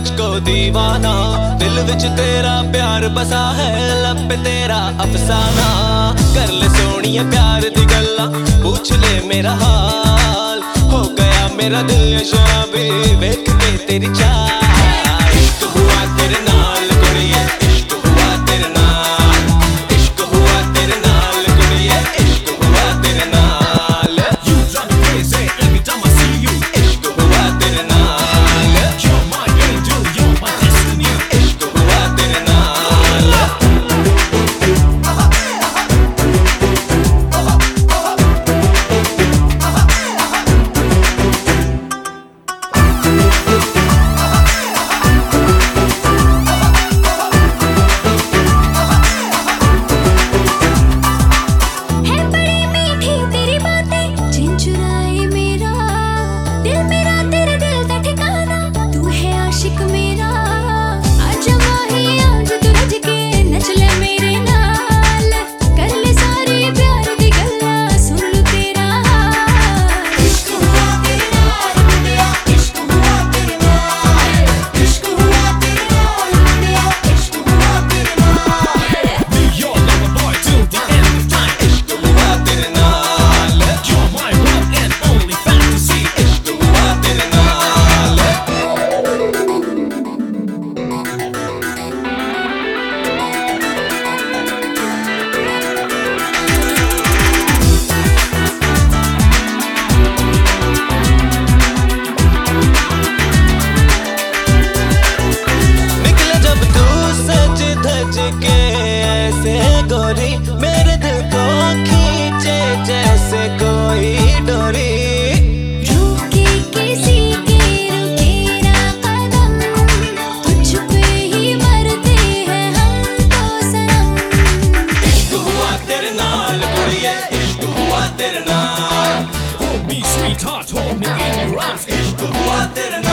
मुझको दीवाना दिल विच तेरा प्यार बसा है लब तेरा अफसाना कर ले सोनिया प्यार दी गल्ला पूछ ले मेरा हाल हो गया मेरा दिल शाबी वेख के तेरी चाल के ऐसे गोरी मेरे दिल को खींचे जैसे कोई डोरी Sweetheart, hold me in your arms. Ishq hua tera naam.